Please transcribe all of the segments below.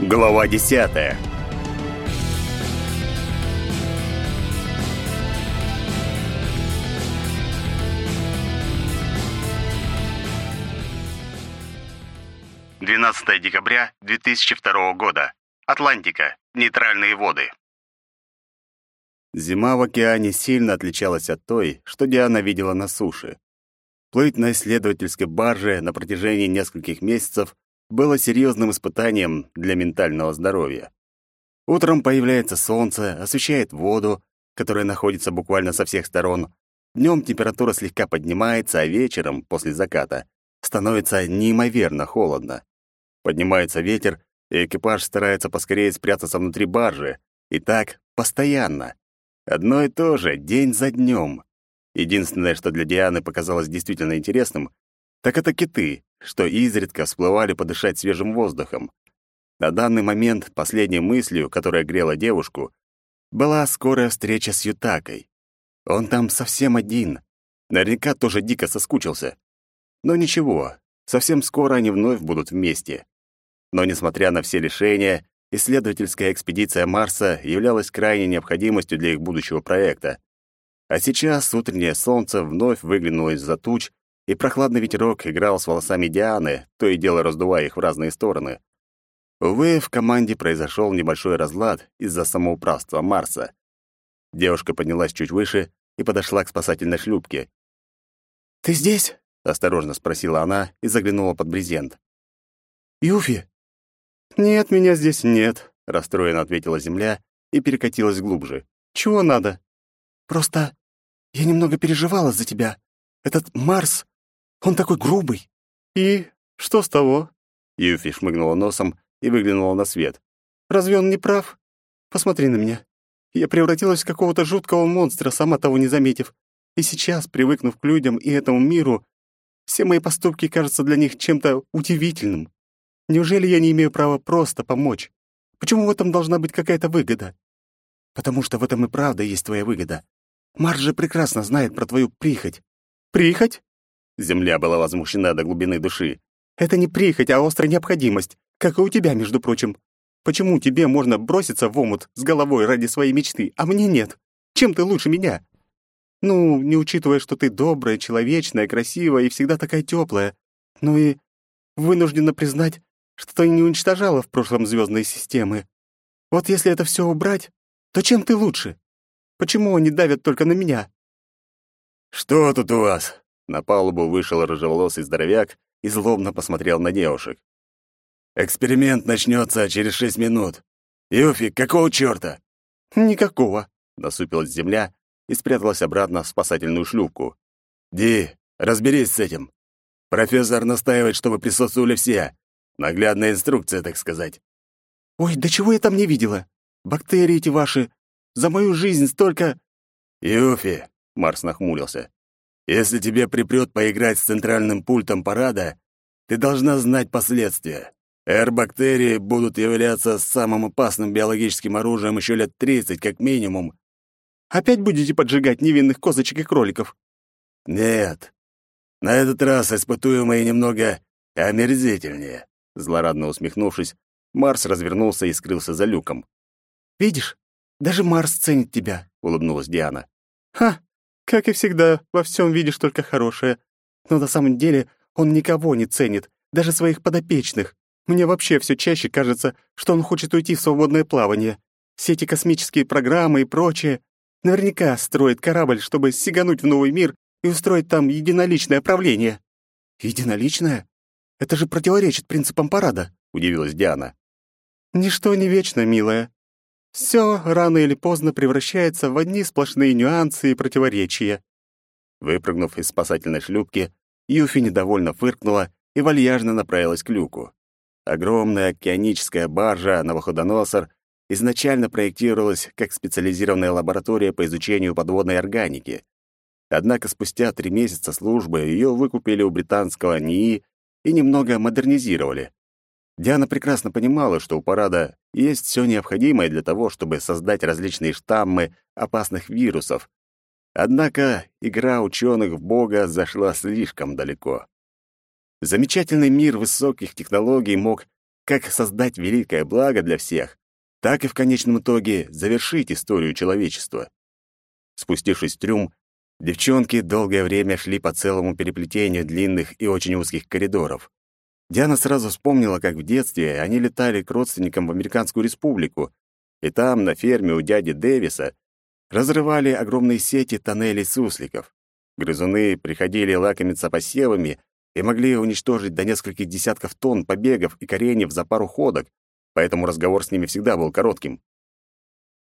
Глава десятая. Двенадцатое декабря 2002 года. Атлантика. Нейтральные воды. Зима в океане сильно отличалась от той, что Диана видела на суше. Плыть на исследовательской барже на протяжении нескольких месяцев было серьезным испытанием для ментального здоровья. Утром появляется солнце, освещает воду, которая находится буквально со всех сторон. Днем температура слегка поднимается, а вечером, после заката, становится неимоверно холодно. Поднимается ветер, и экипаж старается поскорее спрятаться внутри баржи. И так постоянно. Одно и то же, день за днем. Единственное, что для Дианы показалось действительно интересным, так это киты, что изредка всплывали подышать свежим воздухом. На данный момент последней мыслью, которая грела девушку, была скорая встреча с Ютакой. Он там совсем один. Наверняка тоже дико соскучился. Но ничего, совсем скоро они вновь будут вместе. Но несмотря на все лишения, исследовательская экспедиция Марса являлась крайней необходимостью для их будущего проекта. А сейчас утреннее солнце вновь выглянуло из-за туч и прохладный ветерок играл с волосами Дианы, то и дело раздувая их в разные стороны. Увы, в команде произошел небольшой разлад из-за самоуправства Марса. Девушка поднялась чуть выше и подошла к спасательной шлюпке. «Ты здесь?» — осторожно спросила она и заглянула под брезент. «Юфи?» «Нет, меня здесь нет», — расстроенно ответила Земля и перекатилась глубже. «Чего надо?» «Просто я немного переживала за тебя. Этот Марс, он такой грубый. И что с того? Юфи шмыгнула носом и выглянула на свет. Разве он не прав? Посмотри на меня. Я превратилась в какого-то жуткого монстра, сама того не заметив. И сейчас, привыкнув к людям и этому миру, все мои поступки кажутся для них чем-то удивительным. Неужели я не имею права просто помочь? Почему в этом должна быть какая-то выгода? Потому что в этом и правда есть твоя выгода. Марс же прекрасно знает про твою прихоть. Прихоть? Земля была возмущена до глубины души. «Это не прихоть, а острая необходимость, как и у тебя, между прочим. Почему тебе можно броситься в омут с головой ради своей мечты, а мне нет? Чем ты лучше меня? Ну, не учитывая, что ты добрая, человечная, красивая и всегда такая теплая. Ну и вынуждена признать, что ты не уничтожала в прошлом звездные системы. Вот если это все убрать, то чем ты лучше? Почему они давят только на меня?» «Что тут у вас?» На палубу вышел рыжеволосый здоровяк и злобно посмотрел на девушек. «Эксперимент начнется через шесть минут. Юфи, какого чёрта?» «Никакого», — насупилась земля и спряталась обратно в спасательную шлюпку. «Ди, разберись с этим. Профессор настаивает, чтобы присутствовали все. Наглядная инструкция, так сказать». «Ой, да чего я там не видела? Бактерии эти ваши. За мою жизнь столько...» «Юфи», — Марс нахмурился, если тебе припрёт поиграть с центральным пультом парада, ты должна знать последствия. Эр-бактерии будут являться самым опасным биологическим оружием еще лет 30 как минимум. Опять будете поджигать невинных козочек и кроликов? Нет. На этот раз испытуемые немного омерзительнее. Злорадно усмехнувшись, Марс развернулся и скрылся за люком. «Видишь, даже Марс ценит тебя», — улыбнулась Диана. «Ха! Как и всегда, во всем видишь только хорошее. Но на самом деле он никого не ценит, даже своих подопечных. Мне вообще все чаще кажется, что он хочет уйти в свободное плавание. Все эти космические программы и прочее. Наверняка строит корабль, чтобы сигануть в новый мир и устроить там единоличное правление». «Единоличное? Это же противоречит принципам парада», — удивилась Диана. «Ничто не вечно, милая. Все рано или поздно превращается в одни сплошные нюансы и противоречия. Выпрыгнув из спасательной шлюпки, Юфи недовольно фыркнула и вальяжно направилась к люку. Огромная океаническая баржа «Новоходоносор» изначально проектировалась как специализированная лаборатория по изучению подводной органики. Однако спустя три месяца службы ее выкупили у британского НИИ и немного модернизировали. Диана прекрасно понимала, что у парада есть все необходимое для того, чтобы создать различные штаммы опасных вирусов. Однако игра ученых в Бога зашла слишком далеко. Замечательный мир высоких технологий мог как создать великое благо для всех, так и в конечном итоге завершить историю человечества. Спустившись в трюм, девчонки долгое время шли по целому переплетению длинных и очень узких коридоров. Диана сразу вспомнила, как в детстве они летали к родственникам в Американскую республику, и там, на ферме у дяди Дэвиса, разрывали огромные сети тоннелей сусликов. Грызуны приходили лакомиться посевами и могли уничтожить до нескольких десятков тонн побегов и кореньев за пару ходок, поэтому разговор с ними всегда был коротким.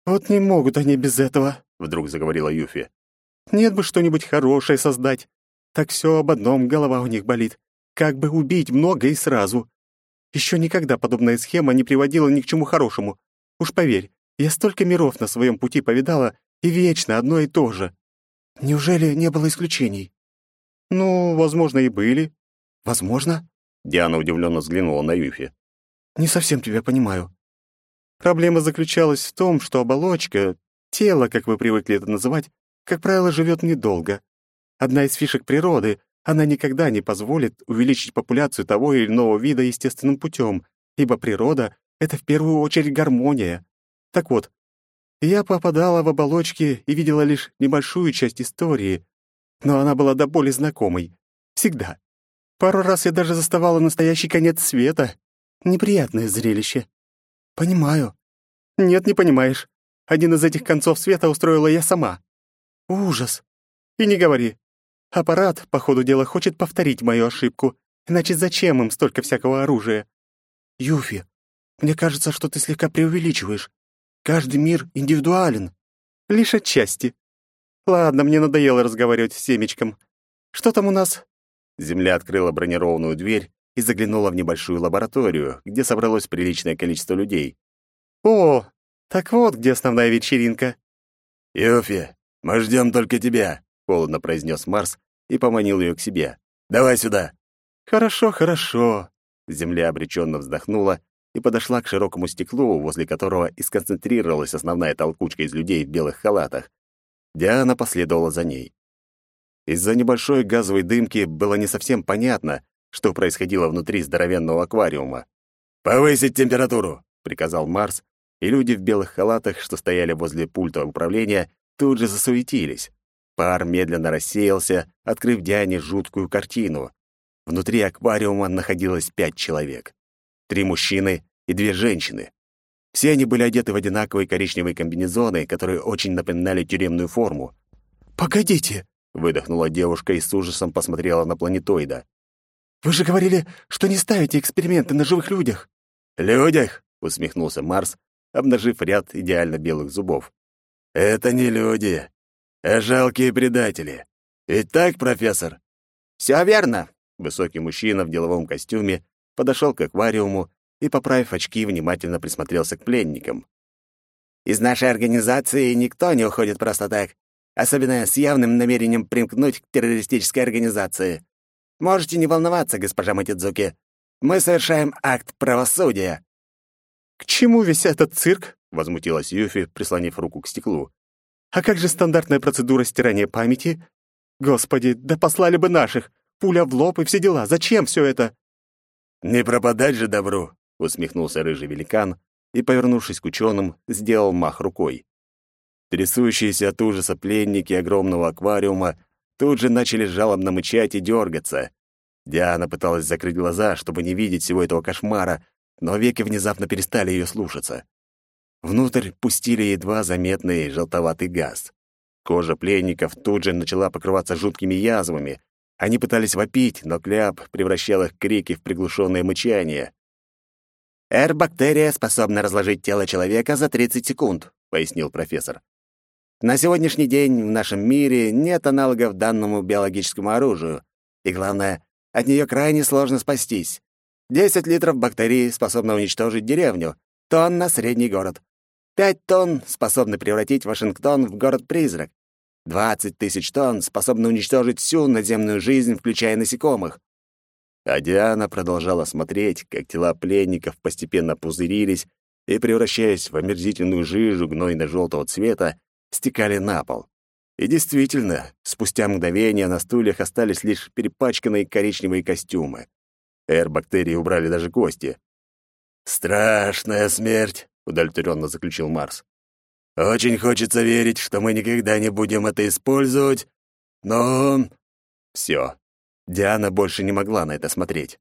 «Вот не могут они без этого», — вдруг заговорила Юфи. «Нет бы что-нибудь хорошее создать. Так все об одном голова у них болит. Как бы убить много и сразу. Еще никогда подобная схема не приводила ни к чему хорошему. Уж поверь, я столько миров на своем пути повидала, и вечно одно и то же. Неужели не было исключений? Ну, возможно, и были. Возможно? Диана удивленно взглянула на Юфи. Не совсем тебя понимаю. Проблема заключалась в том, что оболочка, тело, как вы привыкли это называть, как правило, живет недолго. Одна из фишек природы — она никогда не позволит увеличить популяцию того или иного вида естественным путем, ибо природа — это в первую очередь гармония. Так вот, я попадала в оболочки и видела лишь небольшую часть истории, но она была до боли знакомой. Всегда. Пару раз я даже заставала настоящий конец света. Неприятное зрелище. Понимаю. Нет, не понимаешь. Один из этих концов света устроила я сама. Ужас. И не говори. Аппарат, по ходу дела, хочет повторить мою ошибку. Иначе зачем им столько всякого оружия? Юфи, мне кажется, что ты слегка преувеличиваешь. Каждый мир индивидуален. Лишь отчасти. Ладно, мне надоело разговаривать с семечком. Что там у нас? Земля открыла бронированную дверь и заглянула в небольшую лабораторию, где собралось приличное количество людей. О, так вот где основная вечеринка. Юфи, мы ждем только тебя, холодно произнес Марс и поманил ее к себе. Давай сюда. Хорошо, хорошо. Земля обреченно вздохнула и подошла к широкому стеклу, возле которого и сконцентрировалась основная толкучка из людей в белых халатах. Диана последовала за ней. Из-за небольшой газовой дымки было не совсем понятно, что происходило внутри здоровенного аквариума. «Повысить температуру!» — приказал Марс, и люди в белых халатах, что стояли возле пульта управления, тут же засуетились. Пар медленно рассеялся, открыв Диане жуткую картину. Внутри аквариума находилось пять человек три мужчины и две женщины. Все они были одеты в одинаковые коричневые комбинезоны, которые очень напоминали тюремную форму. «Погодите!» — выдохнула девушка и с ужасом посмотрела на планетоида. «Вы же говорили, что не ставите эксперименты на живых людях!» «Людях?» — усмехнулся Марс, обнажив ряд идеально белых зубов. «Это не люди, а жалкие предатели. Ведь так, профессор?» «Все верно!» Высокий мужчина в деловом костюме подошел к аквариуму и, поправив очки, внимательно присмотрелся к пленникам. «Из нашей организации никто не уходит просто так, особенно с явным намерением примкнуть к террористической организации. Можете не волноваться, госпожа Матидзуки. Мы совершаем акт правосудия». «К чему весь этот цирк?» — возмутилась Юфи, прислонив руку к стеклу. «А как же стандартная процедура стирания памяти? Господи, да послали бы наших! Пуля в лоб и все дела. Зачем все это?» «Не пропадать же добру!» — усмехнулся рыжий великан и, повернувшись к ученым, сделал мах рукой. Трясущиеся от ужаса пленники огромного аквариума тут же начали жалобно мычать и дергаться. Диана пыталась закрыть глаза, чтобы не видеть всего этого кошмара, но веки внезапно перестали ее слушаться. Внутрь пустили едва заметный желтоватый газ. Кожа пленников тут же начала покрываться жуткими язвами, они пытались вопить, но кляп превращал их крики в приглушенное мычание. «Эр-бактерия способна разложить тело человека за 30 секунд», — пояснил профессор. «На сегодняшний день в нашем мире нет аналогов данному биологическому оружию, и, главное, от нее крайне сложно спастись. 10 литров бактерий способны уничтожить деревню, тонна — средний город. 5 тонн способны превратить Вашингтон в город-призрак. Двадцать тысяч тонн способны уничтожить всю надземную жизнь, включая насекомых. А Диана продолжала смотреть, как тела пленников постепенно пузырились и, превращаясь в омерзительную жижу гнойно-желтого цвета, стекали на пол. И действительно, спустя мгновение на стульях остались лишь перепачканные коричневые костюмы. Эр-бактерии убрали даже кости. «Страшная смерть», — удовлетворенно заключил Марс. «Очень хочется верить, что мы никогда не будем это использовать, но...» Все. Диана больше не могла на это смотреть.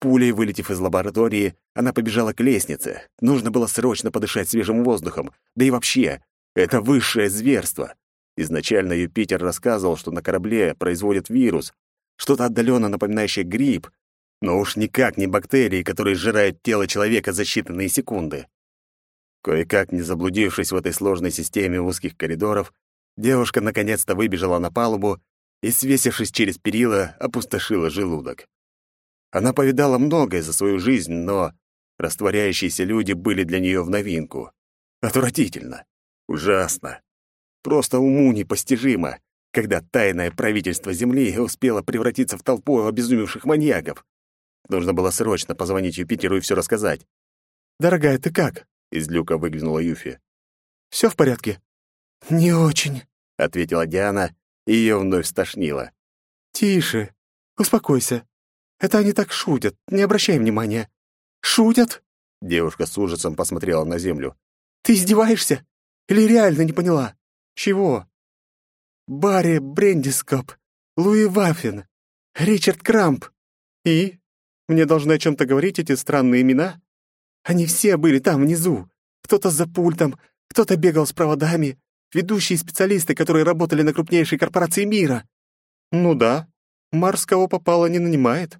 Пулей вылетев из лаборатории, она побежала к лестнице. Нужно было срочно подышать свежим воздухом. Да и вообще, это высшее зверство. Изначально Юпитер рассказывал, что на корабле производят вирус, что-то отдаленно напоминающее грипп, но уж никак не бактерии, которые сжирают тело человека за считанные секунды. Кое-как, не заблудившись в этой сложной системе узких коридоров, девушка наконец-то выбежала на палубу и, свесившись через перила, опустошила желудок. Она повидала многое за свою жизнь, но растворяющиеся люди были для нее в новинку. Отвратительно. Ужасно. Просто уму непостижимо, когда тайное правительство Земли успело превратиться в толпу обезумевших маньяков. Нужно было срочно позвонить Юпитеру и все рассказать. «Дорогая, ты как?» — из люка выглянула Юфи. «Все в порядке?» «Не очень», — ответила Диана, и ее вновь стошнило. «Тише. Успокойся. Это они так шутят. Не обращай внимания». «Шутят?» — девушка с ужасом посмотрела на землю. «Ты издеваешься? Или реально не поняла?» «Чего?» «Барри Брендископ, Луи Ваффин, Ричард Крамп. И? Мне должны о чем-то говорить эти странные имена? Они все были там внизу. Кто-то за пультом, кто-то бегал с проводами, ведущие специалисты, которые работали на крупнейшей корпорации мира. Ну да, Марс кого попало не нанимает.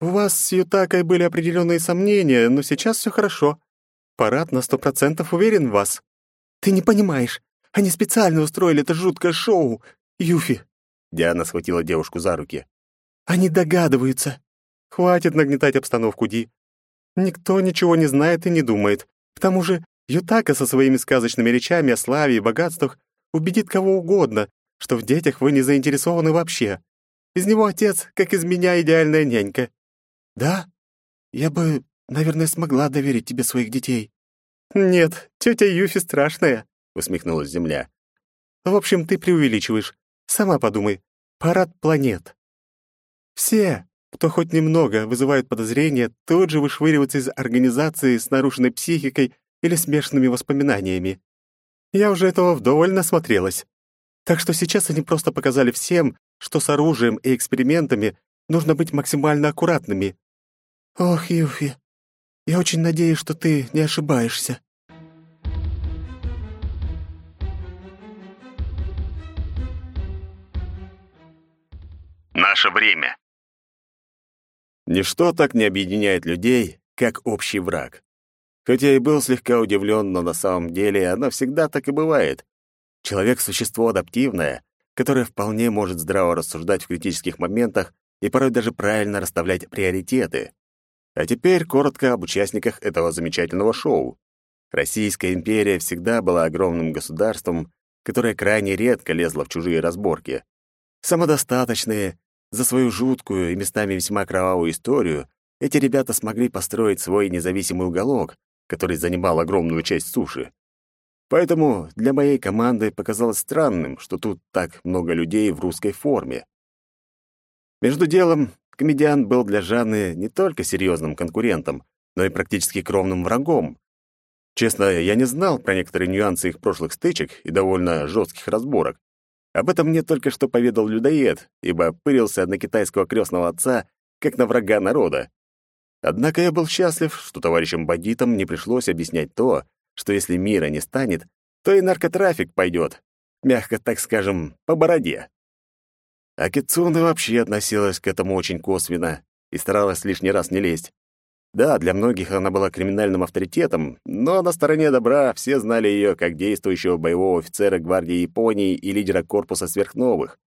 У вас с Ютакой были определенные сомнения, но сейчас все хорошо. Парад на сто процентов уверен в вас. Ты не понимаешь. Они специально устроили это жуткое шоу. Юфи. Диана схватила девушку за руки. Они догадываются. Хватит нагнетать обстановку, Ди. Никто ничего не знает и не думает. К тому же Ютака со своими сказочными речами о славе и богатствах убедит кого угодно, что в детях вы не заинтересованы вообще. Из него отец, как из меня, идеальная нянька. Да? Я бы, наверное, смогла доверить тебе своих детей. Нет, тетя Юфи страшная, усмехнулась Земля. В общем, ты преувеличиваешь. Сама подумай. Парад планет. Все, кто хоть немного вызывают подозрения, тут же вышвыриваются из организации с нарушенной психикой или смешанными воспоминаниями. Я уже этого вдоволь насмотрелась. Так что сейчас они просто показали всем, что с оружием и экспериментами нужно быть максимально аккуратными. Ох, Юфи, я очень надеюсь, что ты не ошибаешься. Наше время. Ничто так не объединяет людей, как общий враг. Хотя и был слегка удивлен, но на самом деле оно всегда так и бывает. Человек — существо адаптивное, которое вполне может здраво рассуждать в критических моментах и порой даже правильно расставлять приоритеты. А теперь коротко об участниках этого замечательного шоу. Российская империя всегда была огромным государством, которое крайне редко лезло в чужие разборки. Самодостаточные, за свою жуткую и местами весьма кровавую историю эти ребята смогли построить свой независимый уголок, который занимал огромную часть суши. Поэтому для моей команды показалось странным, что тут так много людей в русской форме. Между делом, комедиан был для Жанны не только серьезным конкурентом, но и практически кровным врагом. Честно, я не знал про некоторые нюансы их прошлых стычек и довольно жестких разборок, об этом мне только что поведал людоед, ибо пырился на китайского крестного отца, как на врага народа. Однако я был счастлив, что товарищам-бандитам не пришлось объяснять то, что если мира не станет, то и наркотрафик пойдет, мягко так скажем, по бороде. А Китсуна вообще относилась к этому очень косвенно и старалась лишний раз не лезть. Да, для многих она была криминальным авторитетом, но на стороне добра все знали ее как действующего боевого офицера гвардии Японии и лидера корпуса сверхновых.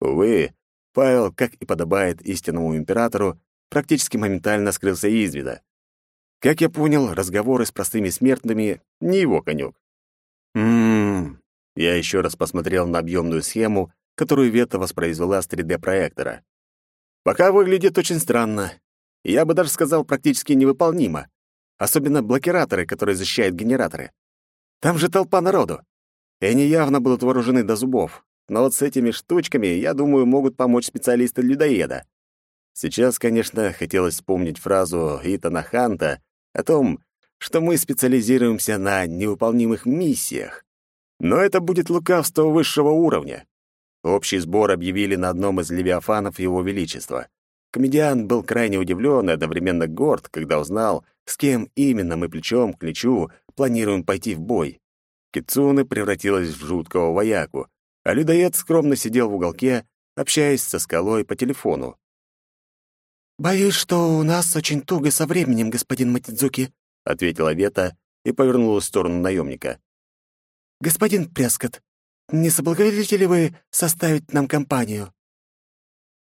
Увы, Павел, как и подобает истинному императору, практически моментально скрылся из вида. Как я понял, разговоры с простыми смертными — не его конек. Ммм... Я еще раз посмотрел на объемную схему, которую Вета воспроизвела с 3D-проектора. Пока выглядит очень странно, я бы даже сказал, практически невыполнимо. Особенно блокираторы, которые защищают генераторы. Там же толпа народу. И они явно будут вооружены до зубов. Но вот с этими штучками, я думаю, могут помочь специалисты людоеда. Сейчас, конечно, хотелось вспомнить фразу Итана Ханта о том, что мы специализируемся на невыполнимых миссиях. Но это будет лукавство высшего уровня. Общий сбор объявили на одном из левиафанов Его Величества. Комедиан был крайне удивлен и одновременно горд, когда узнал, с кем именно мы плечом к плечу планируем пойти в бой. Кицуны превратилась в жуткого вояку, а людоед скромно сидел в уголке, общаясь со скалой по телефону. «Боюсь, что у нас очень туго со временем, господин Матидзуки», — ответила Вета и повернулась в сторону наемника. «Господин Прескот, не соблаговолите ли вы составить нам компанию?»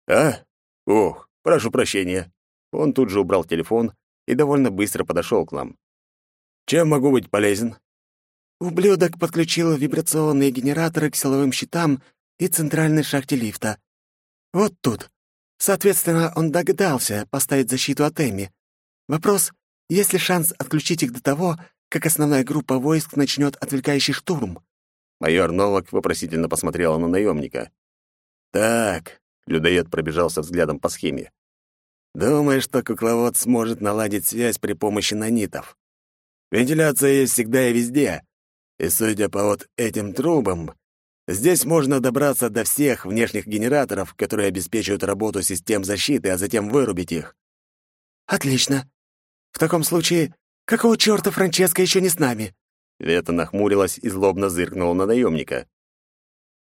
«А? Ох, прошу прощения». Он тут же убрал телефон и довольно быстро подошел к нам. «Чем могу быть полезен?» Ублюдок подключил вибрационные генераторы к силовым щитам и центральной шахте лифта. Вот тут. Соответственно, он догадался поставить защиту от Эми. Вопрос, есть ли шанс отключить их до того, как основная группа войск начнет отвлекающий штурм? Майор Новак вопросительно посмотрела на наемника. «Так», — людоед пробежался взглядом по схеме. «Думаешь, что кукловод сможет наладить связь при помощи нанитов? Вентиляция есть всегда и везде. И судя по вот этим трубам, здесь можно добраться до всех внешних генераторов, которые обеспечивают работу систем защиты, а затем вырубить их». «Отлично. В таком случае, какого чёрта Франческа еще не с нами?» Вета нахмурилась и злобно зыркнула на наемника.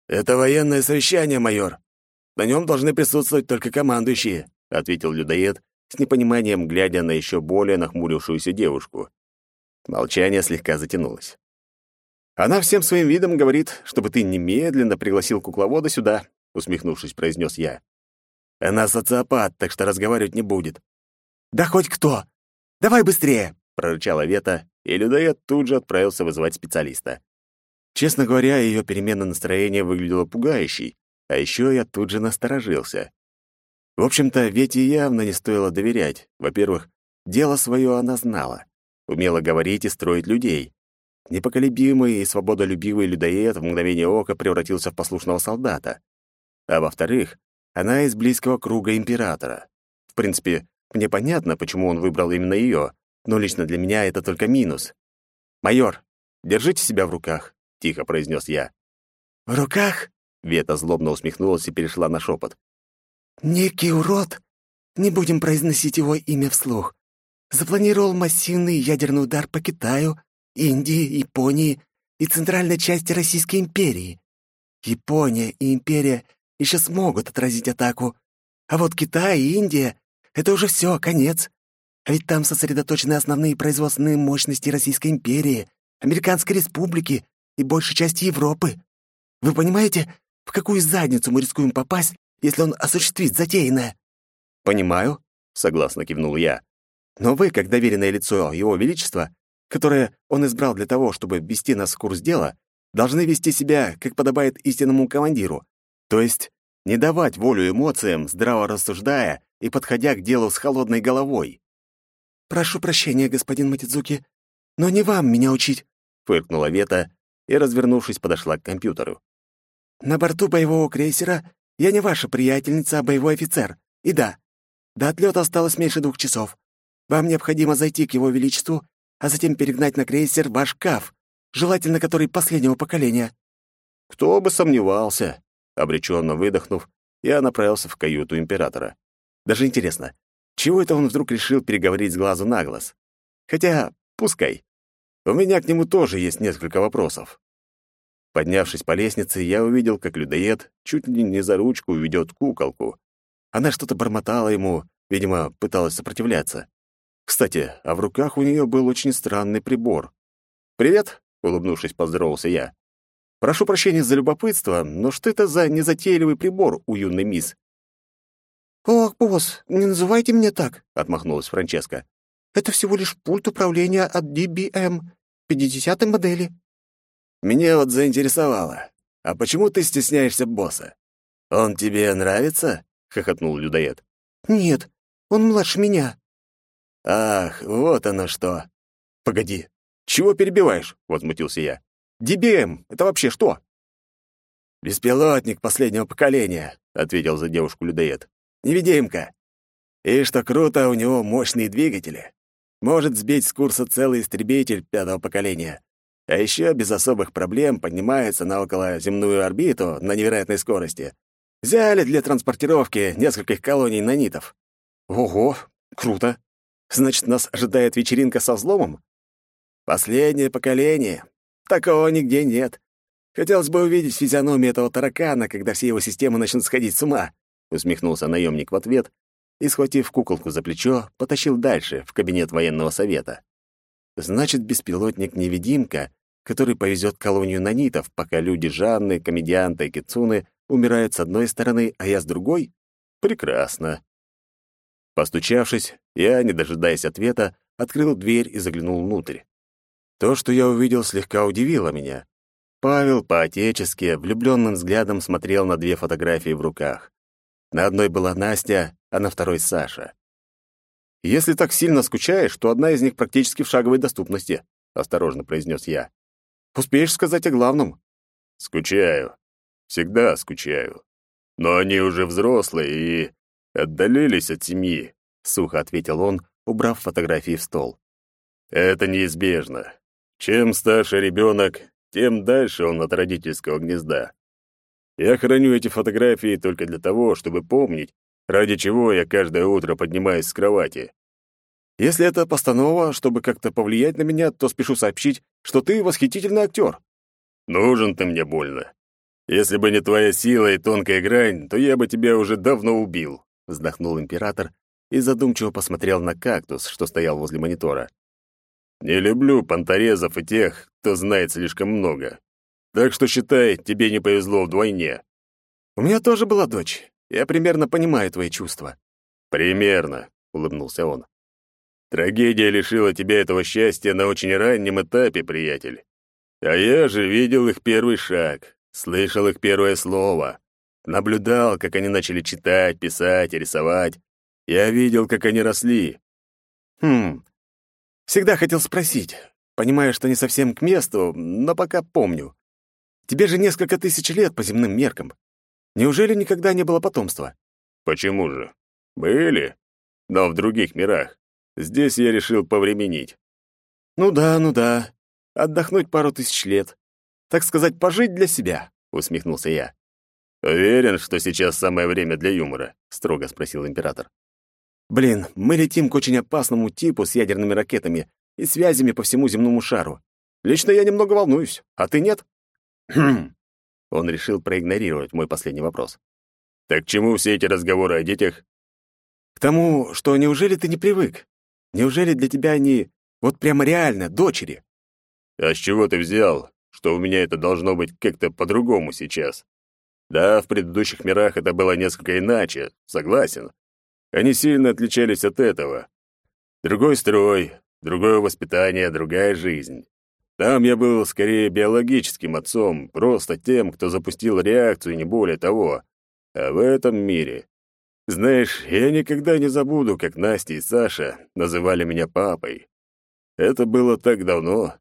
«Это военное совещание, майор. На нем должны присутствовать только командующие», — ответил людоед, с непониманием глядя на еще более нахмурившуюся девушку. Молчание слегка затянулось. «Она всем своим видом говорит, чтобы ты немедленно пригласил кукловода сюда», — усмехнувшись, произнес я. «Она социопат, так что разговаривать не будет». «Да хоть кто! Давай быстрее!» — прорычала Вета, и людоед тут же отправился вызывать специалиста. Честно говоря, ее перемена настроения выглядела пугающей, а еще я тут же насторожился. В общем-то, Вете явно не стоило доверять. Во-первых, дело свое она знала. Умела говорить и строить людей. Непоколебимый и свободолюбивый людоед в мгновение ока превратился в послушного солдата. А во-вторых, она из близкого круга императора. В принципе, мне понятно, почему он выбрал именно ее но лично для меня это только минус. «Майор, держите себя в руках», — тихо произнес я. «В руках?» — Вета злобно усмехнулась и перешла на шепот. «Некий урод, не будем произносить его имя вслух, запланировал массивный ядерный удар по Китаю, Индии, Японии и центральной части Российской империи. Япония и империя еще смогут отразить атаку, а вот Китай и Индия — это уже все, конец. А ведь там сосредоточены основные производственные мощности Российской империи, Американской республики и большей части Европы. Вы понимаете, в какую задницу мы рискуем попасть, если он осуществит затеянное?» «Понимаю», — согласно кивнул я. «Но вы, как доверенное лицо Его Величества, которое он избрал для того, чтобы ввести нас в курс дела, должны вести себя, как подобает истинному командиру, то есть не давать волю эмоциям, здраво рассуждая и подходя к делу с холодной головой. «Прошу прощения, господин Матидзуки, но не вам меня учить», — фыркнула Вета и, развернувшись, подошла к компьютеру. «На борту боевого крейсера я не ваша приятельница, а боевой офицер. И да, до отлета осталось меньше двух часов. Вам необходимо зайти к его величеству, а затем перегнать на крейсер ваш КАФ, желательно который последнего поколения». «Кто бы сомневался!» Обреченно выдохнув, я направился в каюту императора. Даже интересно, чего это он вдруг решил переговорить с глазу на глаз? Хотя, пускай. У меня к нему тоже есть несколько вопросов. Поднявшись по лестнице, я увидел, как людоед чуть ли не за ручку ведет куколку. Она что-то бормотала ему, видимо, пыталась сопротивляться. Кстати, а в руках у нее был очень странный прибор. «Привет», — улыбнувшись, поздоровался я. «Прошу прощения за любопытство, но что это за незатейливый прибор у юной мисс?» «Ох, босс, не называйте меня так», — отмахнулась Франческа. «Это всего лишь пульт управления от DBM, 50-й модели». «Меня вот заинтересовало. А почему ты стесняешься босса? Он тебе нравится?» — хохотнул людоед. «Нет, он младше меня». «Ах, вот оно что!» «Погоди, чего перебиваешь?» — возмутился я. «DBM — это вообще что?» «Беспилотник последнего поколения», — ответил за девушку людоед невидимка. И что круто, у него мощные двигатели. может сбить с курса целый истребитель пятого поколения. А еще без особых проблем поднимается на околоземную орбиту на невероятной скорости. Взяли для транспортировки нескольких колоний нанитов. Ого, круто. Значит, нас ожидает вечеринка со взломом? Последнее поколение. Такого нигде нет. Хотелось бы увидеть физиономию этого таракана, когда все его системы начнут сходить с ума, усмехнулся наемник в ответ и, схватив куколку за плечо, потащил дальше, в кабинет военного совета. Значит, беспилотник-невидимка, который повезет колонию нанитов, пока люди Жанны, комедианта и Кицуны умирают с одной стороны, а я с другой? Прекрасно. Постучавшись, я, не дожидаясь ответа, открыл дверь и заглянул внутрь. То, что я увидел, слегка удивило меня. Павел по-отечески влюбленным взглядом смотрел на две фотографии в руках. На одной была Настя, а на второй — Саша. «Если так сильно скучаешь, то одна из них практически в шаговой доступности», — осторожно произнес я. «Успеешь сказать о главном?» «Скучаю. Всегда скучаю. Но они уже взрослые и отдалились от семьи», — сухо ответил он, убрав фотографии в стол. «Это неизбежно. Чем старше ребенок, тем дальше он от родительского гнезда. Я храню эти фотографии только для того, чтобы помнить, ради чего я каждое утро поднимаюсь с кровати. Если это постанова, чтобы как-то повлиять на меня, то спешу сообщить, что ты восхитительный актер. Нужен ты мне больно. Если бы не твоя сила и тонкая грань, то я бы тебя уже давно убил, вздохнул император и задумчиво посмотрел на кактус, что стоял возле монитора. Не люблю понторезов и тех, кто знает слишком много. Так что считай, тебе не повезло вдвойне. У меня тоже была дочь. Я примерно понимаю твои чувства. Примерно, улыбнулся он. Трагедия лишила тебя этого счастья на очень раннем этапе, приятель. А я же видел их первый шаг, слышал их первое слово, наблюдал, как они начали читать, писать и рисовать. Я видел, как они росли. Хм. Всегда хотел спросить. Понимаю, что не совсем к месту, но пока помню. Тебе же несколько тысяч лет по земным меркам. Неужели никогда не было потомства? Почему же? Были, но в других мирах. Здесь я решил повременить. Ну да, ну да. Отдохнуть пару тысяч лет. Так сказать, пожить для себя, усмехнулся я. Уверен, что сейчас самое время для юмора, строго спросил император. Блин, мы летим к очень опасному типу с ядерными ракетами и связями по всему земному шару. Лично я немного волнуюсь, а ты нет? Хм. Он решил проигнорировать мой последний вопрос. Так к чему все эти разговоры о детях? К тому, что неужели ты не привык? Неужели для тебя они вот прямо реально дочери? А с чего ты взял, что у меня это должно быть как-то по-другому сейчас? Да, в предыдущих мирах это было несколько иначе, согласен. Они сильно отличались от этого. Другой строй, другое воспитание, другая жизнь. Там я был скорее биологическим отцом, просто тем, кто запустил реакцию, не более того. А в этом мире... Знаешь, я никогда не забуду, как Настя и Саша называли меня папой. Это было так давно.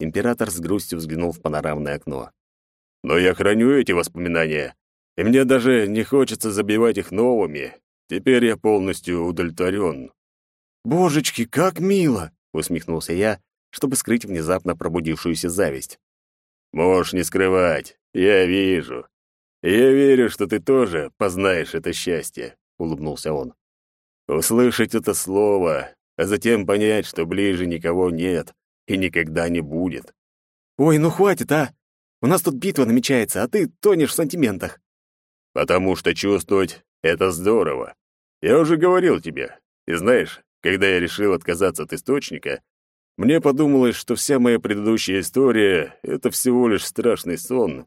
Император с грустью взглянул в панорамное окно. Но я храню эти воспоминания, и мне даже не хочется забивать их новыми. Теперь я полностью удовлетворен. «Божечки, как мило!» — усмехнулся я, чтобы скрыть внезапно пробудившуюся зависть. «Можешь не скрывать, я вижу. Я верю, что ты тоже познаешь это счастье», — улыбнулся он. «Услышать это слово, а затем понять, что ближе никого нет и никогда не будет». «Ой, ну хватит, а! У нас тут битва намечается, а ты тонешь в сантиментах». «Потому что чувствовать — это здорово. Я уже говорил тебе. И знаешь, когда я решил отказаться от источника, мне подумалось, что вся моя предыдущая история — это всего лишь страшный сон.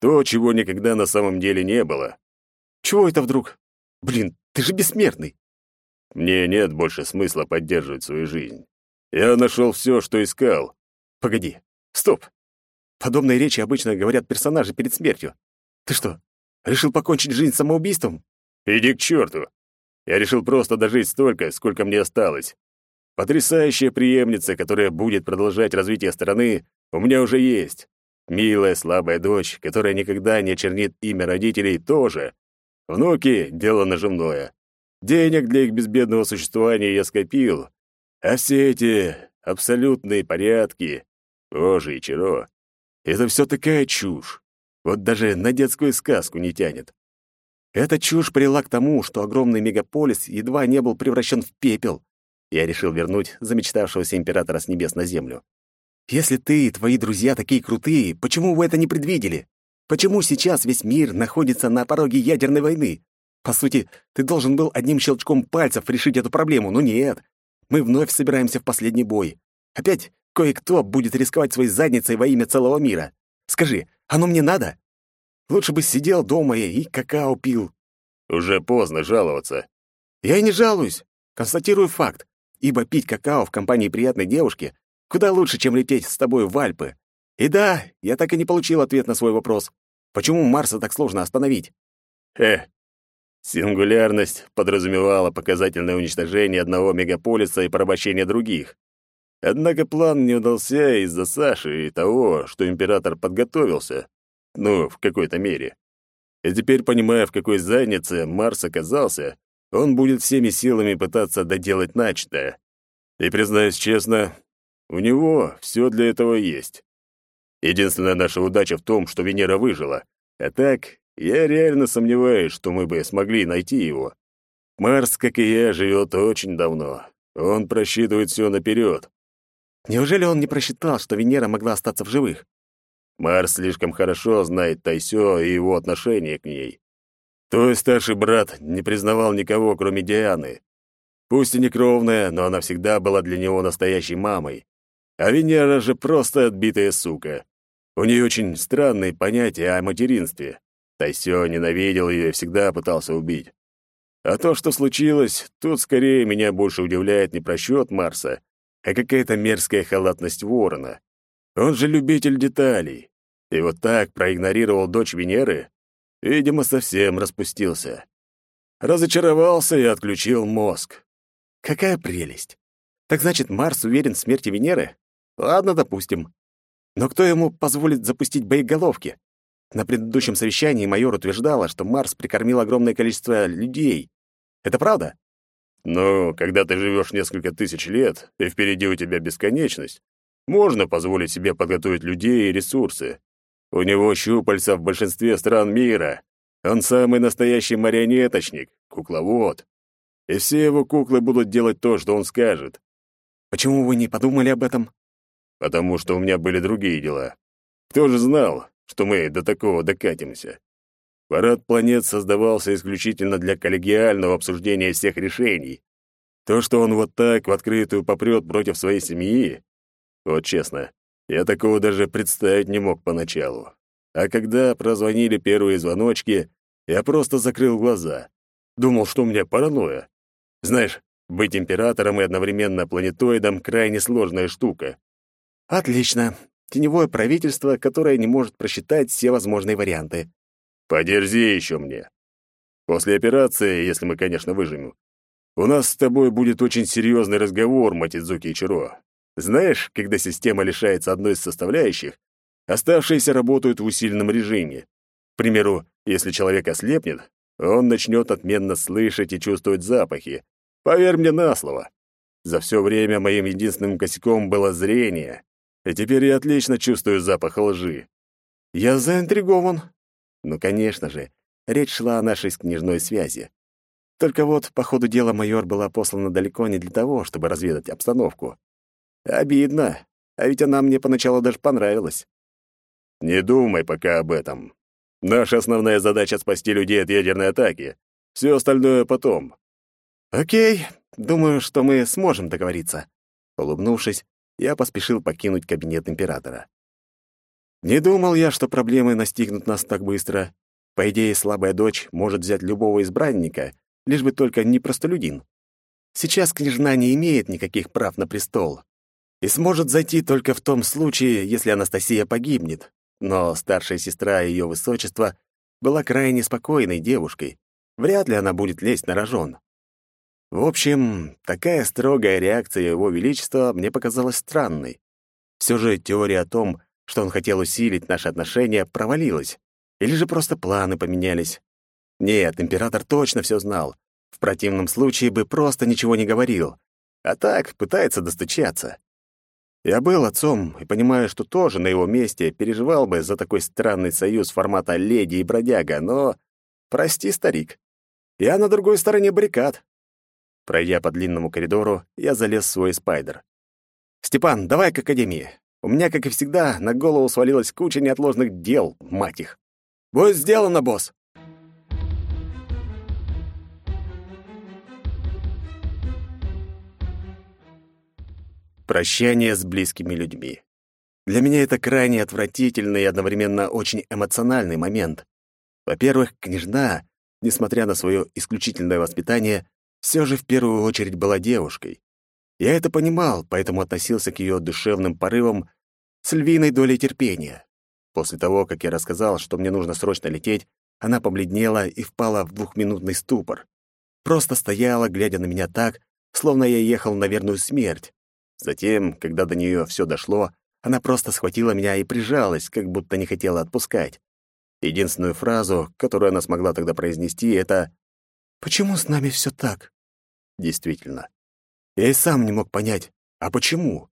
То, чего никогда на самом деле не было. Чего это вдруг? Блин, ты же бессмертный. Мне нет больше смысла поддерживать свою жизнь. Я нашел все, что искал. Погоди. Стоп. Подобные речи обычно говорят персонажи перед смертью. Ты что, решил покончить жизнь самоубийством? Иди к черту. Я решил просто дожить столько, сколько мне осталось. Потрясающая преемница, которая будет продолжать развитие страны, у меня уже есть. Милая, слабая дочь, которая никогда не очернит имя родителей, тоже. Внуки — дело наживное. Денег для их безбедного существования я скопил. А все эти абсолютные порядки, боже и чаро, это все такая чушь. Вот даже на детскую сказку не тянет. Эта чушь привела к тому, что огромный мегаполис едва не был превращен в пепел. Я решил вернуть замечтавшегося императора с небес на землю. Если ты и твои друзья такие крутые, почему вы это не предвидели? Почему сейчас весь мир находится на пороге ядерной войны? По сути, ты должен был одним щелчком пальцев решить эту проблему, но нет. Мы вновь собираемся в последний бой. Опять кое-кто будет рисковать своей задницей во имя целого мира. Скажи, оно мне надо? Лучше бы сидел дома и какао пил. Уже поздно жаловаться. Я и не жалуюсь. Констатирую факт. Ибо пить какао в компании приятной девушки Куда лучше, чем лететь с тобой в Альпы. И да, я так и не получил ответ на свой вопрос. Почему Марса так сложно остановить? Э, сингулярность подразумевала показательное уничтожение одного мегаполиса и порабощение других. Однако план не удался из-за Саши и того, что император подготовился. Ну, в какой-то мере. И теперь, понимая, в какой заднице Марс оказался, он будет всеми силами пытаться доделать начатое. И, признаюсь честно, у него все для этого есть. Единственная наша удача в том, что Венера выжила. А так, я реально сомневаюсь, что мы бы смогли найти его. Марс, как и я, живет очень давно. Он просчитывает все наперед. Неужели он не просчитал, что Венера могла остаться в живых? Марс слишком хорошо знает Тайсё и его отношение к ней. Твой старший брат не признавал никого, кроме Дианы. Пусть и не кровная, но она всегда была для него настоящей мамой. А Венера же просто отбитая сука. У нее очень странные понятия о материнстве. Тайсё ненавидел ее и всегда пытался убить. А то, что случилось, тут скорее меня больше удивляет не просчет Марса, а какая-то мерзкая халатность Ворона. Он же любитель деталей. И вот так проигнорировал дочь Венеры? Видимо, совсем распустился. Разочаровался и отключил мозг. Какая прелесть! Так значит, Марс уверен в смерти Венеры? Ладно, допустим. Но кто ему позволит запустить боеголовки? На предыдущем совещании майор утверждала, что Марс прикормил огромное количество людей. Это правда? Ну, когда ты живешь несколько тысяч лет, и впереди у тебя бесконечность, можно позволить себе подготовить людей и ресурсы. У него щупальца в большинстве стран мира. Он самый настоящий марионеточник, кукловод. И все его куклы будут делать то, что он скажет. Почему вы не подумали об этом? потому что у меня были другие дела. Кто же знал, что мы до такого докатимся? Парад планет создавался исключительно для коллегиального обсуждения всех решений. То, что он вот так в открытую попрет против своей семьи, вот честно, я такого даже представить не мог поначалу. А когда прозвонили первые звоночки, я просто закрыл глаза. Думал, что у меня паранойя. Знаешь, быть императором и одновременно планетоидом — крайне сложная штука. Отлично. Теневое правительство, которое не может просчитать все возможные варианты. Подерзи еще мне. После операции, если мы, конечно, выживем, у нас с тобой будет очень серьезный разговор, Матидзуки Ичиро. Знаешь, когда система лишается одной из составляющих, оставшиеся работают в усиленном режиме. К примеру, если человек ослепнет, он начнет отменно слышать и чувствовать запахи. Поверь мне на слово. За все время моим единственным косяком было зрение. И теперь я отлично чувствую запах лжи. Я заинтригован. Ну, конечно же, речь шла о нашей с княжной связи. Только вот, по ходу дела, майор была послана далеко не для того, чтобы разведать обстановку. Обидно, а ведь она мне поначалу даже понравилась. Не думай пока об этом. Наша основная задача — спасти людей от ядерной атаки. Все остальное потом. Окей, думаю, что мы сможем договориться. Улыбнувшись, я поспешил покинуть кабинет императора. Не думал я, что проблемы настигнут нас так быстро. По идее, слабая дочь может взять любого избранника, лишь бы только не простолюдин. Сейчас княжна не имеет никаких прав на престол и сможет зайти только в том случае, если Анастасия погибнет. Но старшая сестра ее высочества была крайне спокойной девушкой. Вряд ли она будет лезть на рожон. В общем, такая строгая реакция Его Величества мне показалась странной. Все же теория о том, что он хотел усилить наши отношения, провалилась. Или же просто планы поменялись. Нет, император точно все знал. В противном случае бы просто ничего не говорил. А так пытается достучаться. Я был отцом и понимаю, что тоже на его месте переживал бы за такой странный союз формата леди и бродяга, но... Прости, старик. Я на другой стороне баррикад. Пройдя по длинному коридору, я залез в свой спайдер. «Степан, давай к академии. У меня, как и всегда, на голову свалилась куча неотложных дел, мать их. Будет сделано, босс!» Прощание с близкими людьми. Для меня это крайне отвратительный и одновременно очень эмоциональный момент. Во-первых, княжна, несмотря на свое исключительное воспитание, все же в первую очередь была девушкой. Я это понимал, поэтому относился к ее душевным порывам с львиной долей терпения. После того, как я рассказал, что мне нужно срочно лететь, она побледнела и впала в двухминутный ступор. Просто стояла, глядя на меня так, словно я ехал на верную смерть, Затем, когда до нее все дошло, она просто схватила меня и прижалась, как будто не хотела отпускать. Единственную фразу, которую она смогла тогда произнести, это «Почему с нами все так?» Действительно. Я и сам не мог понять, а почему?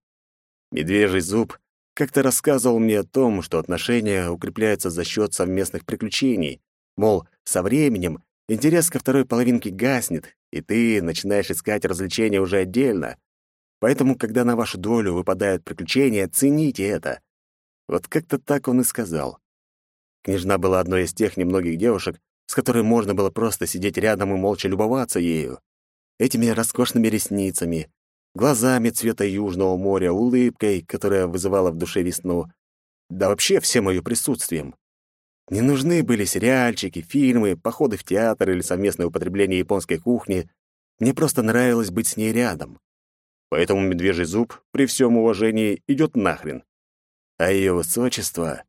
Медвежий зуб как-то рассказывал мне о том, что отношения укрепляются за счет совместных приключений. Мол, со временем интерес ко второй половинке гаснет, и ты начинаешь искать развлечения уже отдельно. Поэтому, когда на вашу долю выпадают приключения, цените это. Вот как-то так он и сказал. Княжна была одной из тех немногих девушек, с которой можно было просто сидеть рядом и молча любоваться ею. Этими роскошными ресницами, глазами цвета Южного моря, улыбкой, которая вызывала в душе весну, да вообще всем ее присутствием. Не нужны были сериальчики, фильмы, походы в театр или совместное употребление японской кухни. Мне просто нравилось быть с ней рядом. Поэтому медвежий зуб, при всем уважении, идет нахрен. А ее высочество...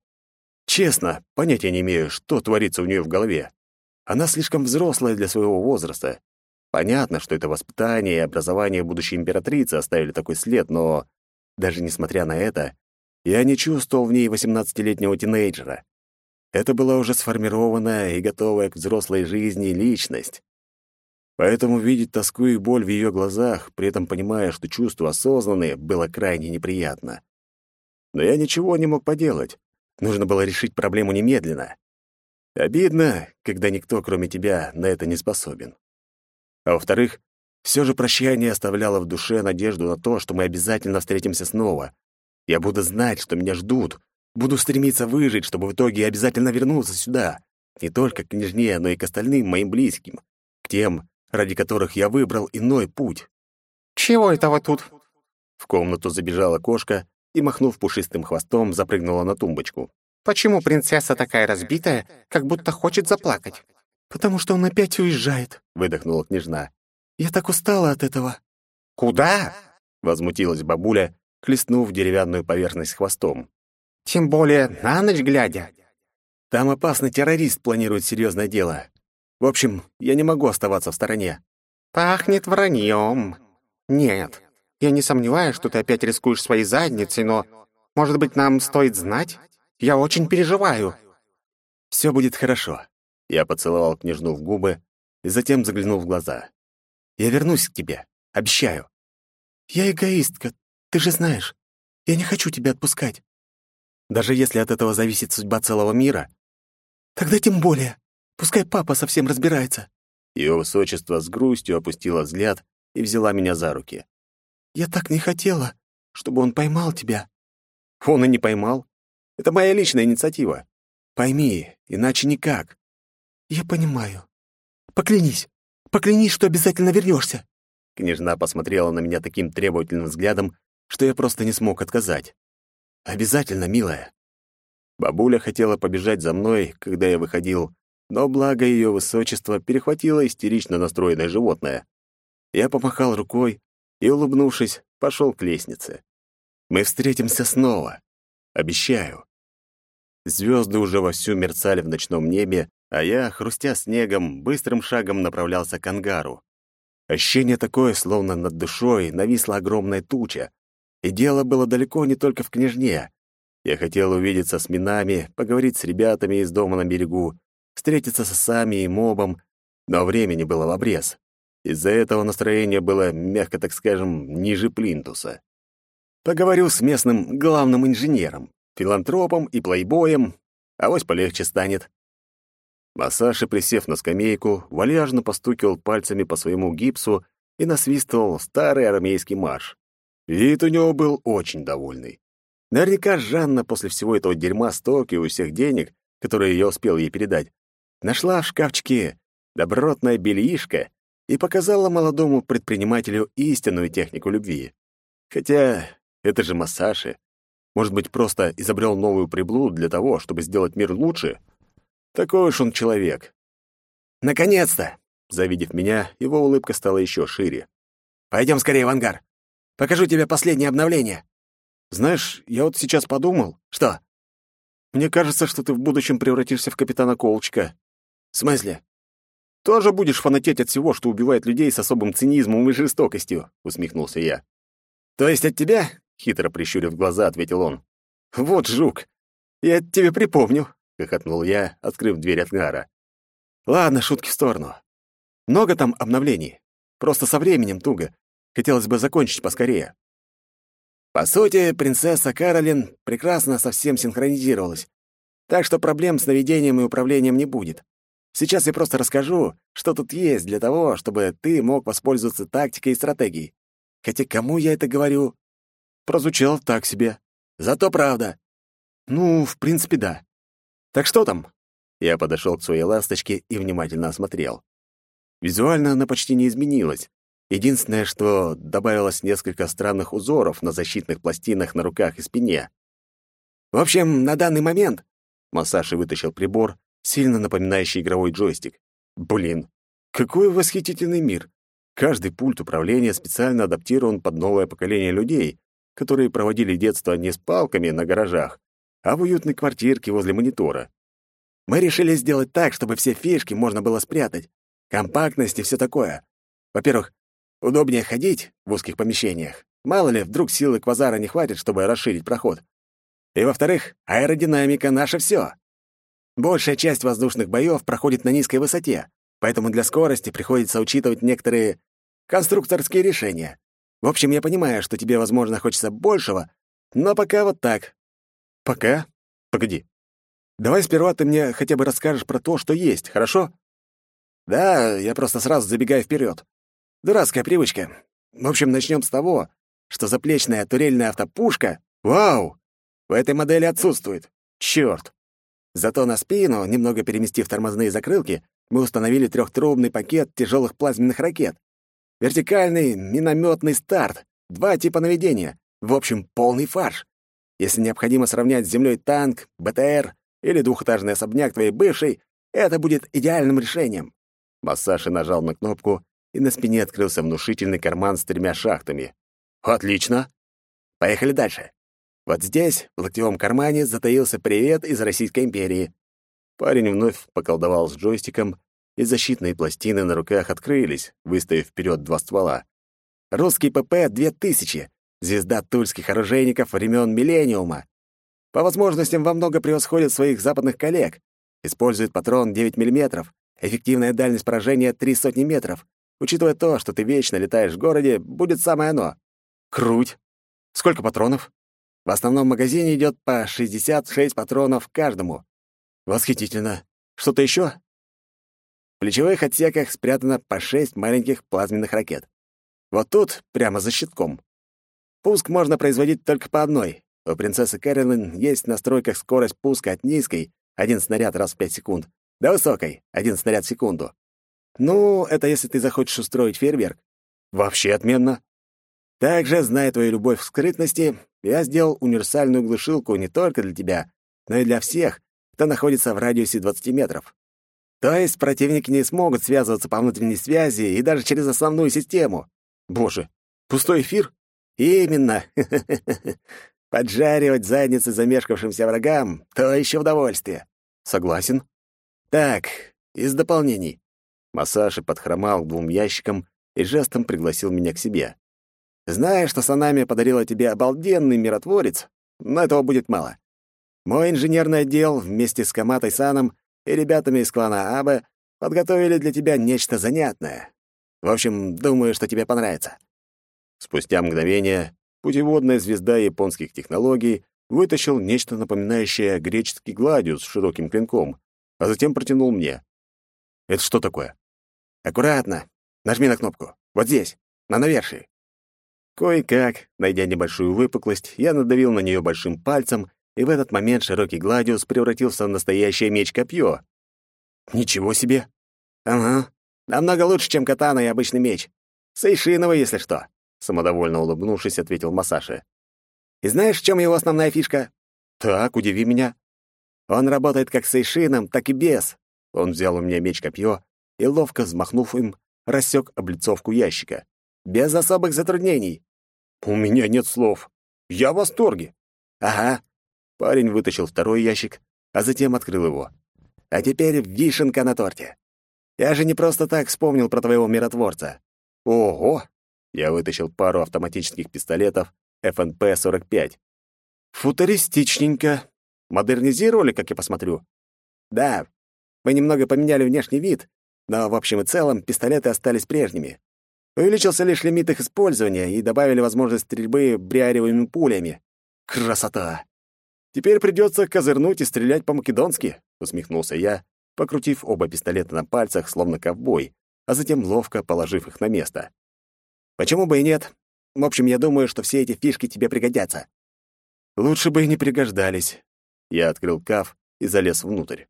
Честно, понятия не имею, что творится у нее в голове. Она слишком взрослая для своего возраста. Понятно, что это воспитание и образование будущей императрицы оставили такой след, но даже несмотря на это, я не чувствовал в ней восемнадцатилетнего тинейджера. Это была уже сформированная и готовая к взрослой жизни личность. Поэтому видеть тоску и боль в ее глазах, при этом понимая, что чувства осознанные, было крайне неприятно. Но я ничего не мог поделать. Нужно было решить проблему немедленно. Обидно, когда никто, кроме тебя, на это не способен. А во-вторых, все же прощание оставляло в душе надежду на то, что мы обязательно встретимся снова. Я буду знать, что меня ждут, буду стремиться выжить, чтобы в итоге обязательно вернуться сюда, не только к княжне, но и к остальным моим близким, к тем, ради которых я выбрал иной путь. «Чего это вы тут?» В комнату забежала кошка и, махнув пушистым хвостом, запрыгнула на тумбочку. «Почему принцесса такая разбитая, как будто хочет заплакать?» «Потому что он опять уезжает», — выдохнула княжна. «Я так устала от этого». «Куда?» — возмутилась бабуля, хлестнув деревянную поверхность хвостом. «Тем более на ночь глядя». «Там опасный террорист планирует серьезное дело. В общем, я не могу оставаться в стороне. Пахнет враньем. Нет, я не сомневаюсь, что ты опять рискуешь своей задницей, но, может быть, нам стоит знать? Я очень переживаю. Все будет хорошо. Я поцеловал княжну в губы и затем заглянул в глаза. Я вернусь к тебе, обещаю. Я эгоистка, ты же знаешь. Я не хочу тебя отпускать. Даже если от этого зависит судьба целого мира? Тогда тем более. Пускай папа совсем разбирается». Ее высочество с грустью опустила взгляд и взяла меня за руки. «Я так не хотела, чтобы он поймал тебя». «Он и не поймал. Это моя личная инициатива. Пойми, иначе никак». «Я понимаю. Поклянись. Поклянись, что обязательно вернешься. Княжна посмотрела на меня таким требовательным взглядом, что я просто не смог отказать. «Обязательно, милая». Бабуля хотела побежать за мной, когда я выходил, но благо ее высочество перехватило истерично настроенное животное. Я помахал рукой и, улыбнувшись, пошел к лестнице. Мы встретимся снова. Обещаю. Звезды уже вовсю мерцали в ночном небе, а я, хрустя снегом, быстрым шагом направлялся к ангару. Ощущение такое, словно над душой нависла огромная туча. И дело было далеко не только в княжне. Я хотел увидеться с минами, поговорить с ребятами из дома на берегу, встретиться с Сами и Мобом, но времени было в обрез. Из-за этого настроение было, мягко так скажем, ниже плинтуса. Поговорю с местным главным инженером, филантропом и плейбоем, авось полегче станет. Масаши, присев на скамейку, вальяжно постукивал пальцами по своему гипсу и насвистывал старый армейский марш. Вид у него был очень довольный. Наверняка Жанна после всего этого дерьма с Токио и всех денег, которые я успел ей передать, нашла в шкафчике добротное бельишко и показала молодому предпринимателю истинную технику любви. Хотя это же Масаши. Может быть, просто изобрел новую приблуду для того, чтобы сделать мир лучше? Такой уж он человек. «Наконец-то!» Завидев меня, его улыбка стала еще шире. «Пойдем скорее в ангар. Покажу тебе последнее обновление». «Знаешь, я вот сейчас подумал...» «Что?» «Мне кажется, что ты в будущем превратишься в капитана Колчка». «В смысле?» «Тоже будешь фанатеть от всего, что убивает людей с особым цинизмом и жестокостью», — усмехнулся я. «То есть от тебя?» — хитро прищурив глаза, ответил он. «Вот жук! Я тебе припомню», — хохотнул я, открыв дверь от Гара. «Ладно, шутки в сторону. Много там обновлений. Просто со временем туго. Хотелось бы закончить поскорее». По сути, принцесса Каролин прекрасно со всем синхронизировалась, так что проблем с наведением и управлением не будет. Сейчас я просто расскажу, что тут есть для того, чтобы ты мог воспользоваться тактикой и стратегией. Хотя кому я это говорю? Прозвучало так себе. Зато правда. Ну, в принципе, да. Так что там? Я подошел к своей ласточке и внимательно осмотрел. Визуально она почти не изменилась. Единственное, что добавилось несколько странных узоров на защитных пластинах на руках и спине. В общем, на данный момент Масаши вытащил прибор, сильно напоминающий игровой джойстик. Блин, какой восхитительный мир! Каждый пульт управления специально адаптирован под новое поколение людей, которые проводили детство не с палками на гаражах, а в уютной квартирке возле монитора. Мы решили сделать так, чтобы все фишки можно было спрятать. Компактность и все такое. Во-первых, удобнее ходить в узких помещениях. Мало ли, вдруг силы квазара не хватит, чтобы расширить проход. И во-вторых, аэродинамика — наше все. Большая часть воздушных боев проходит на низкой высоте, поэтому для скорости приходится учитывать некоторые конструкторские решения. В общем, я понимаю, что тебе, возможно, хочется большего, но пока вот так. Пока? Погоди. Давай сперва ты мне хотя бы расскажешь про то, что есть, хорошо? Да, я просто сразу забегаю вперед. Дурацкая привычка. В общем, начнем с того, что заплечная турельная автопушка... Вау! В этой модели отсутствует. Чёрт! Зато на спину, немного переместив тормозные закрылки, мы установили трехтрубный пакет тяжелых плазменных ракет. Вертикальный минометный старт, два типа наведения. В общем, полный фарш. Если необходимо сравнять с землей танк, БТР или двухэтажный особняк твоей бывшей, это будет идеальным решением. Массаши нажал на кнопку, и на спине открылся внушительный карман с тремя шахтами. «Отлично! Поехали дальше. Вот здесь, в локтевом кармане, затаился привет из Российской империи». Парень вновь поколдовал с джойстиком, и защитные пластины на руках открылись, выставив вперед два ствола. «Русский ПП-2000, звезда тульских оружейников времен Миллениума. По возможностям во много превосходит своих западных коллег. Использует патрон 9 мм, эффективная дальность поражения 3 сотни метров. Учитывая то, что ты вечно летаешь в городе, будет самое оно. Круть. Сколько патронов? В основном магазине идет по 66 патронов каждому. Восхитительно. Что-то еще? В плечевых отсеках спрятано по 6 маленьких плазменных ракет. Вот тут, прямо за щитком. Пуск можно производить только по одной. У принцессы Кэролин есть в настройках скорость пуска от низкой, один снаряд раз в 5 секунд, до высокой, один снаряд в секунду. Ну, это если ты захочешь устроить фейерверк. Вообще отменно. Также, зная твою любовь к скрытности, я сделал универсальную глушилку не только для тебя, но и для всех, кто находится в радиусе 20 метров. То есть противники не смогут связываться по внутренней связи и даже через основную систему. Боже, пустой эфир? Именно. Поджаривать задницы замешкавшимся врагам — то еще удовольствие. Согласен. Так, из дополнений. Масаши подхромал к двум ящикам и жестом пригласил меня к себе. Зная, что Санами подарила тебе обалденный миротворец, но этого будет мало. Мой инженерный отдел вместе с Каматой Саном и ребятами из клана Абе подготовили для тебя нечто занятное. В общем, думаю, что тебе понравится». Спустя мгновение путеводная звезда японских технологий вытащил нечто напоминающее греческий гладиус с широким клинком, а затем протянул мне. «Это что такое?» «Аккуратно. Нажми на кнопку. Вот здесь, на навершии». Кое-как, найдя небольшую выпуклость, я надавил на нее большим пальцем, и в этот момент широкий гладиус превратился в настоящее меч-копье. «Ничего себе!» «Ага. Намного лучше, чем катана и обычный меч. Сейшиновый, если что», — самодовольно улыбнувшись, ответил Масаши. «И знаешь, в чем его основная фишка?» «Так, удиви меня». «Он работает как с сейшином, так и без». Он взял у меня меч-копье и, ловко взмахнув им, рассек облицовку ящика. «Без особых затруднений». «У меня нет слов. Я в восторге». «Ага». Парень вытащил второй ящик, а затем открыл его. «А теперь вишенка на торте. Я же не просто так вспомнил про твоего миротворца». «Ого!» Я вытащил пару автоматических пистолетов ФНП-45. «Футуристичненько. Модернизировали, как я посмотрю?» «Да. Мы немного поменяли внешний вид, но в общем и целом пистолеты остались прежними. Увеличился лишь лимит их использования и добавили возможность стрельбы бриариевыми пулями. Красота! Теперь придется козырнуть и стрелять по-македонски, усмехнулся я, покрутив оба пистолета на пальцах, словно ковбой, а затем ловко положив их на место. Почему бы и нет? В общем, я думаю, что все эти фишки тебе пригодятся. Лучше бы и не пригождались. Я открыл каф и залез внутрь.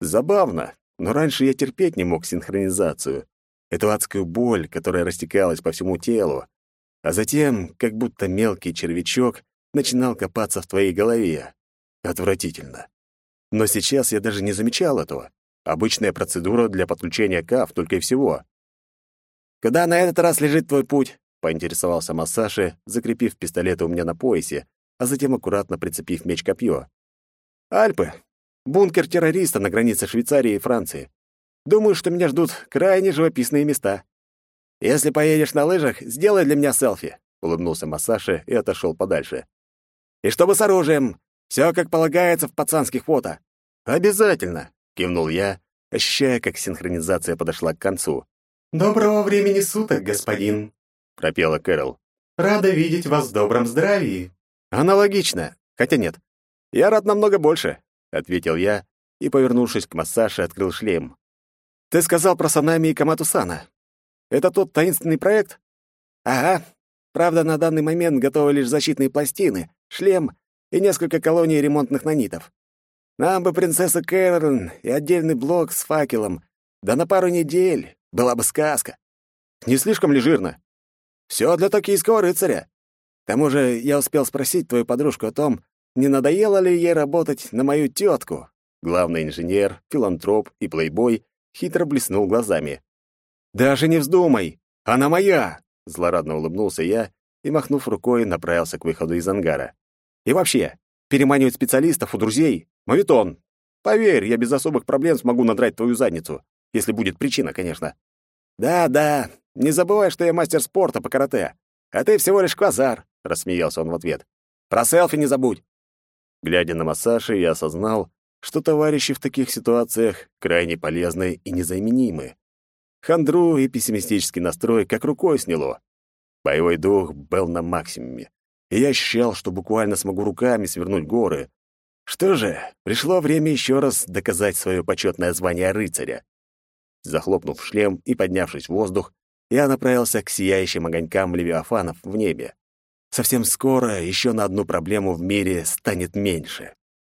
Забавно, но раньше я терпеть не мог синхронизацию, эту адскую боль, которая растекалась по всему телу, а затем, как будто мелкий червячок, начинал копаться в твоей голове. Отвратительно. Но сейчас я даже не замечал этого. Обычная процедура для подключения КАФ только и всего. «Куда на этот раз лежит твой путь?» — поинтересовался Массаши, закрепив пистолет у меня на поясе, а затем аккуратно прицепив меч-копье. «Альпы. Бункер террориста на границе Швейцарии и Франции. Думаю, что меня ждут крайне живописные места. Если поедешь на лыжах, сделай для меня селфи», — улыбнулся Массаши и отошел подальше. «И чтобы с оружием. Все как полагается в пацанских фото». «Обязательно», — кивнул я, ощущая, как синхронизация подошла к концу. «Доброго времени суток, господин», — пропела Кэрол. «Рада видеть вас в добром здравии». «Аналогично. Хотя нет. Я рад намного больше», — ответил я и, повернувшись к массаже, открыл шлем. Ты сказал про Санами и Камату-сана. Это тот таинственный проект? Ага. Правда, на данный момент готовы лишь защитные пластины, шлем и несколько колоний ремонтных нанитов. Нам бы принцесса Кэрон и отдельный блок с факелом. Да на пару недель. Была бы сказка. Не слишком ли жирно? Все для токийского рыцаря. К тому же я успел спросить твою подружку о том, не надоело ли ей работать на мою тетку. Главный инженер, филантроп и плейбой хитро блеснул глазами. «Даже не вздумай! Она моя!» Злорадно улыбнулся я и, махнув рукой, направился к выходу из ангара. «И вообще, переманивать специалистов у друзей — мавитон. Поверь, я без особых проблем смогу надрать твою задницу, если будет причина, конечно. Да-да, не забывай, что я мастер спорта по карате, а ты всего лишь квазар», — рассмеялся он в ответ. «Про селфи не забудь!» Глядя на массаж, я осознал, что товарищи в таких ситуациях крайне полезны и незаменимы. Хандру и пессимистический настрой как рукой сняло. Боевой дух был на максимуме, и я ощущал, что буквально смогу руками свернуть горы. Что же, пришло время еще раз доказать свое почетное звание рыцаря. Захлопнув шлем и поднявшись в воздух, я направился к сияющим огонькам левиафанов в небе. Совсем скоро еще на одну проблему в мире станет меньше.